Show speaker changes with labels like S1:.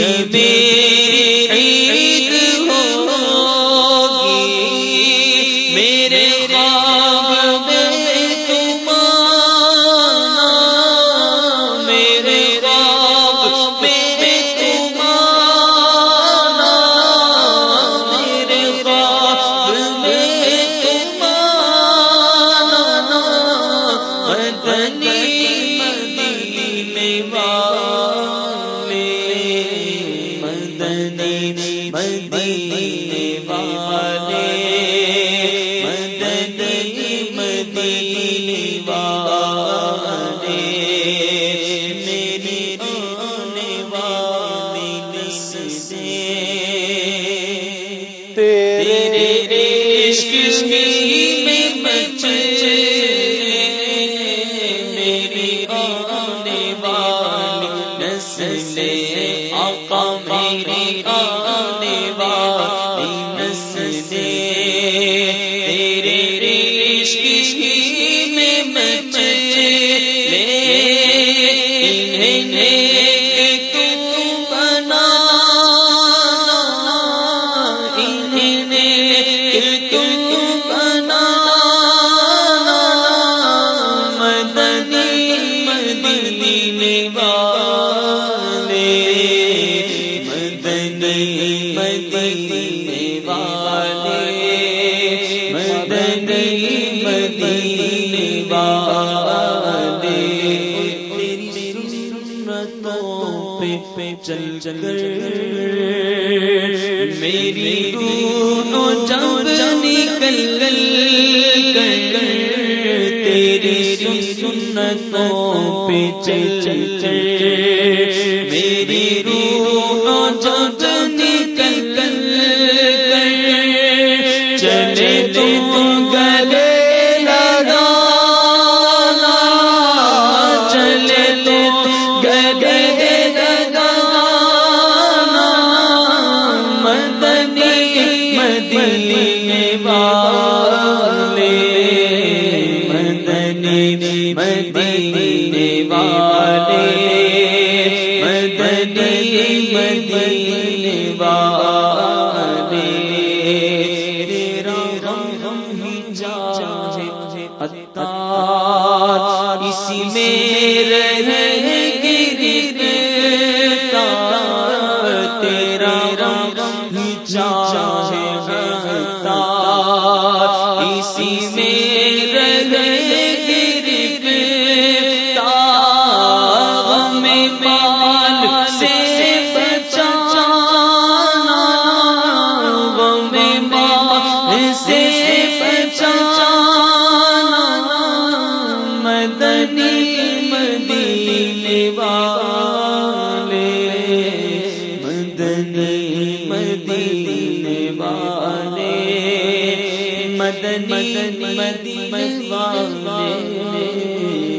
S1: میری عید ہوگی میرے مدینے والے مدنی مدینے والے میری آنے والی نسلیں تیرے عشق میں بچے میری آنے والی نسلیں آقا میری آنے تیرے عشق میں بچے انہیں نیک تو بنا، انہیں نیک تو بنا۔ مدنی مدینے والے مدنی مدینے والے مدینے والے تیری سنتوں پہ چل چل میری روح جب نکل کر تیری سنتوں پہ چل چل میری روح مدنی مدینے والے مدنی مدینے والے تیرا غم ہی چاہے اتار اسی میں رہے مدینے والے مدنی مدینے والے